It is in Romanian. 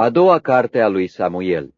A doua carte a lui Samuel.